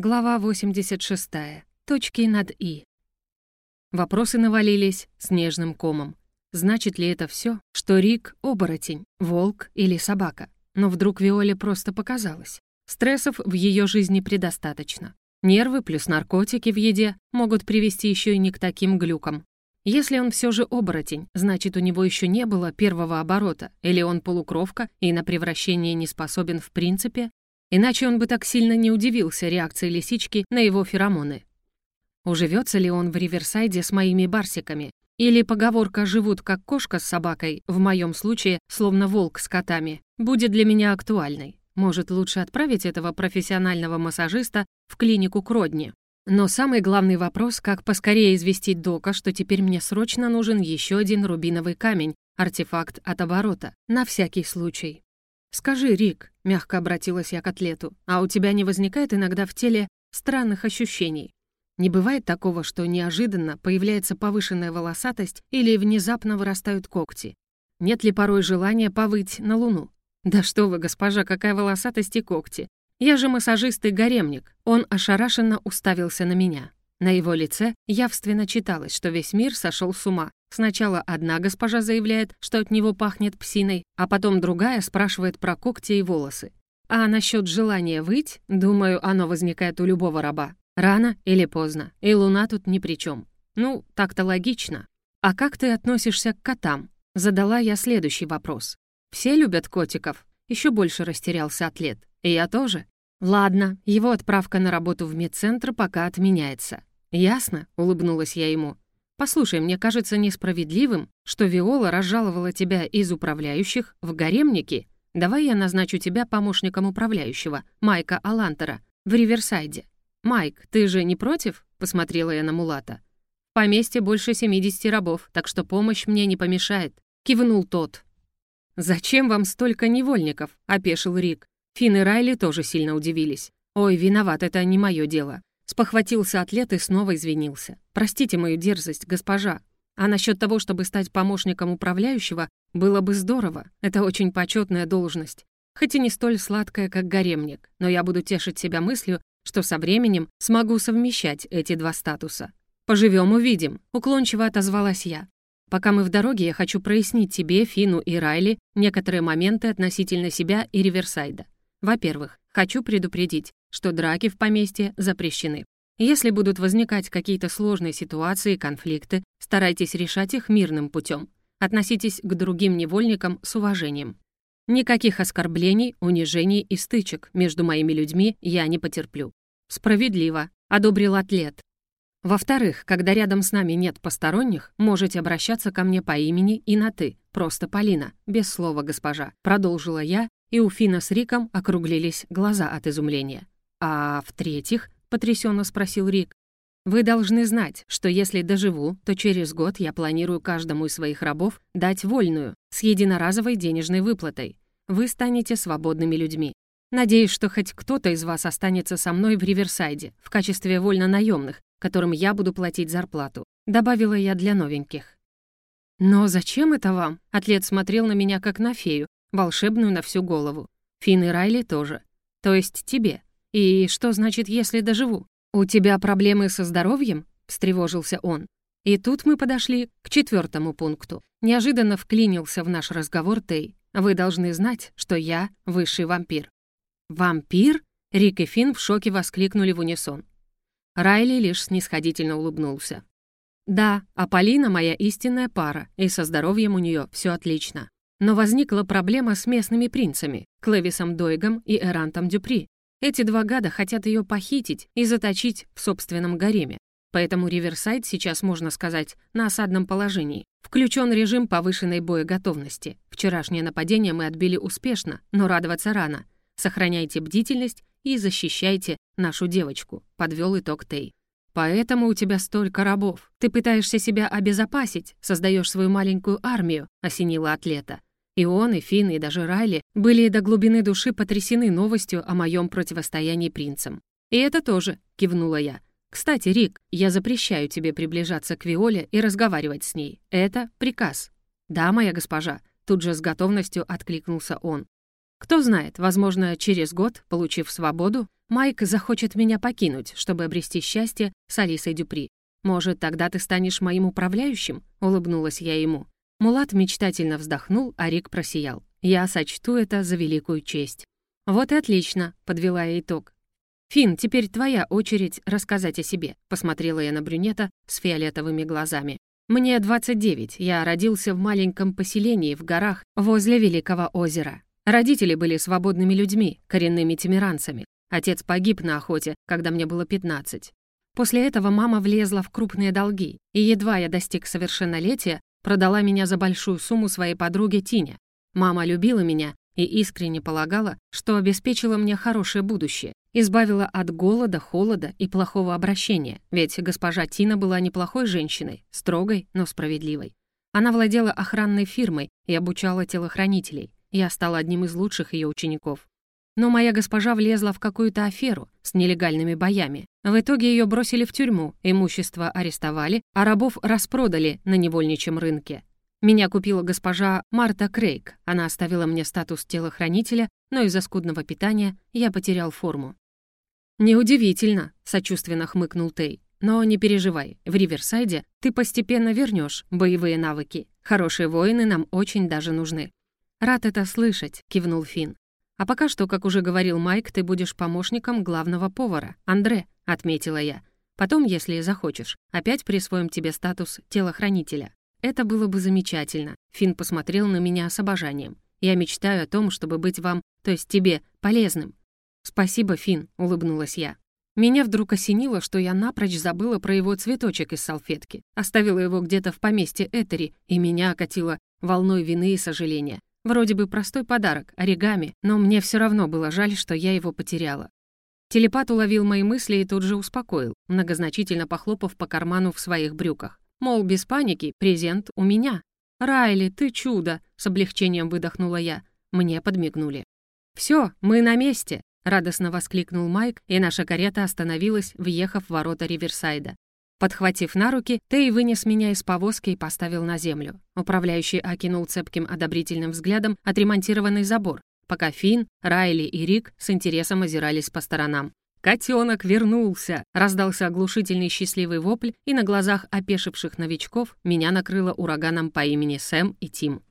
Глава 86. Точки над «и». Вопросы навалились снежным комом. Значит ли это все, что Рик — оборотень, волк или собака? Но вдруг Виоле просто показалось. Стрессов в ее жизни предостаточно. Нервы плюс наркотики в еде могут привести еще и не к таким глюкам. Если он все же оборотень, значит, у него еще не было первого оборота, или он полукровка и на превращение не способен в принципе, Иначе он бы так сильно не удивился реакции лисички на его феромоны. Уживется ли он в Риверсайде с моими барсиками? Или поговорка «живут как кошка с собакой», в моем случае, словно волк с котами, будет для меня актуальной? Может, лучше отправить этого профессионального массажиста в клинику к Родне? Но самый главный вопрос, как поскорее известить Дока, что теперь мне срочно нужен еще один рубиновый камень, артефакт от оборота, на всякий случай. «Скажи, Рик», — мягко обратилась я к атлету, «а у тебя не возникает иногда в теле странных ощущений? Не бывает такого, что неожиданно появляется повышенная волосатость или внезапно вырастают когти? Нет ли порой желания повыть на луну? Да что вы, госпожа, какая волосатость и когти? Я же массажист и гаремник. Он ошарашенно уставился на меня. На его лице явственно читалось, что весь мир сошел с ума. Сначала одна госпожа заявляет, что от него пахнет псиной, а потом другая спрашивает про когти и волосы. А насчет желания выть, думаю, оно возникает у любого раба. Рано или поздно, и луна тут ни при чем. Ну, так-то логично. А как ты относишься к котам? Задала я следующий вопрос. Все любят котиков? Еще больше растерялся атлет. И я тоже. Ладно, его отправка на работу в медцентр пока отменяется. «Ясно», — улыбнулась я ему. «Послушай, мне кажется несправедливым, что Виола разжаловала тебя из управляющих в гаремники. Давай я назначу тебя помощником управляющего, Майка Алантера, в Риверсайде. Майк, ты же не против?» — посмотрела я на Мулата. «В поместье больше 70 рабов, так что помощь мне не помешает», — кивнул тот. «Зачем вам столько невольников?» — опешил Рик. Финн и Райли тоже сильно удивились. «Ой, виноват, это не мое дело. Спохватился атлет и снова извинился. «Простите мою дерзость, госпожа. А насчет того, чтобы стать помощником управляющего, было бы здорово. Это очень почетная должность. Хоть и не столь сладкая, как гаремник, но я буду тешить себя мыслью, что со временем смогу совмещать эти два статуса. Поживем, увидим», — уклончиво отозвалась я. «Пока мы в дороге, я хочу прояснить тебе, Фину и Райли некоторые моменты относительно себя и Риверсайда. Во-первых, хочу предупредить, что драки в поместье запрещены. Если будут возникать какие-то сложные ситуации конфликты, старайтесь решать их мирным путем. Относитесь к другим невольникам с уважением. Никаких оскорблений, унижений и стычек между моими людьми я не потерплю. Справедливо, одобрил атлет. Во-вторых, когда рядом с нами нет посторонних, можете обращаться ко мне по имени и на «ты», просто Полина, без слова «госпожа», продолжила я, и у Фина с Риком округлились глаза от изумления. «А в-третьих?» — потрясенно спросил Рик. «Вы должны знать, что если доживу, то через год я планирую каждому из своих рабов дать вольную, с единоразовой денежной выплатой. Вы станете свободными людьми. Надеюсь, что хоть кто-то из вас останется со мной в Риверсайде в качестве вольно-наемных, которым я буду платить зарплату», — добавила я для новеньких. «Но зачем это вам?» — атлет смотрел на меня как на фею, волшебную на всю голову. Финн и Райли тоже. То есть тебе. И что значит, если доживу? У тебя проблемы со здоровьем? встревожился он. И тут мы подошли к четвертому пункту. Неожиданно вклинился в наш разговор Тей. Вы должны знать, что я высший вампир. Вампир? Рик и Финн в шоке воскликнули в унисон. Райли лишь снисходительно улыбнулся. «Да, а Полина моя истинная пара, и со здоровьем у нее все отлично. Но возникла проблема с местными принцами, Клэвисом Дойгом и Эрантом Дюпри. Эти два гада хотят ее похитить и заточить в собственном гареме. Поэтому Риверсайд сейчас, можно сказать, на осадном положении. Включен режим повышенной боеготовности. Вчерашнее нападение мы отбили успешно, но радоваться рано. Сохраняйте бдительность и защищайте нашу девочку», — подвел итог Тей. «Поэтому у тебя столько рабов. Ты пытаешься себя обезопасить, создаешь свою маленькую армию», — осенила атлета. И он, и Финн, и даже Райли были до глубины души потрясены новостью о моем противостоянии принцам. «И это тоже», — кивнула я. «Кстати, Рик, я запрещаю тебе приближаться к Виоле и разговаривать с ней. Это приказ». «Да, моя госпожа», — тут же с готовностью откликнулся он. Кто знает, возможно, через год, получив свободу, Майк захочет меня покинуть, чтобы обрести счастье с Алисой Дюпри. Может, тогда ты станешь моим управляющим?» — улыбнулась я ему. Мулат мечтательно вздохнул, а Рик просиял. «Я сочту это за великую честь». «Вот и отлично», — подвела я итог. «Фин, теперь твоя очередь рассказать о себе», — посмотрела я на брюнета с фиолетовыми глазами. «Мне 29, я родился в маленьком поселении в горах возле Великого озера. Родители были свободными людьми, коренными тимиранцами. Отец погиб на охоте, когда мне было 15. После этого мама влезла в крупные долги, и едва я достиг совершеннолетия, продала меня за большую сумму своей подруге Тине. Мама любила меня и искренне полагала, что обеспечила мне хорошее будущее, избавила от голода, холода и плохого обращения, ведь госпожа Тина была неплохой женщиной, строгой, но справедливой. Она владела охранной фирмой и обучала телохранителей. Я стал одним из лучших ее учеников. Но моя госпожа влезла в какую-то аферу с нелегальными боями. В итоге ее бросили в тюрьму, имущество арестовали, а рабов распродали на невольничьем рынке. Меня купила госпожа Марта Крейг. Она оставила мне статус телохранителя, но из-за скудного питания я потерял форму. «Неудивительно», — сочувственно хмыкнул Тей. «Но не переживай, в Риверсайде ты постепенно вернешь боевые навыки. Хорошие воины нам очень даже нужны». «Рад это слышать», — кивнул Финн. «А пока что, как уже говорил Майк, ты будешь помощником главного повара, Андре», — отметила я. «Потом, если захочешь, опять присвоим тебе статус телохранителя. Это было бы замечательно». Финн посмотрел на меня с обожанием. «Я мечтаю о том, чтобы быть вам, то есть тебе, полезным». «Спасибо, Финн», — улыбнулась я. Меня вдруг осенило, что я напрочь забыла про его цветочек из салфетки. Оставила его где-то в поместье Этери, и меня окатило волной вины и сожаления. Вроде бы простой подарок, оригами, но мне все равно было жаль, что я его потеряла. Телепат уловил мои мысли и тут же успокоил, многозначительно похлопав по карману в своих брюках. Мол, без паники, презент у меня. «Райли, ты чудо!» — с облегчением выдохнула я. Мне подмигнули. Все, мы на месте!» — радостно воскликнул Майк, и наша карета остановилась, въехав в ворота Риверсайда. Подхватив на руки, Тей вынес меня из повозки и поставил на землю. Управляющий окинул цепким одобрительным взглядом отремонтированный забор, пока Финн, Райли и Рик с интересом озирались по сторонам. «Котенок вернулся!» — раздался оглушительный счастливый вопль, и на глазах опешивших новичков меня накрыло ураганом по имени Сэм и Тим.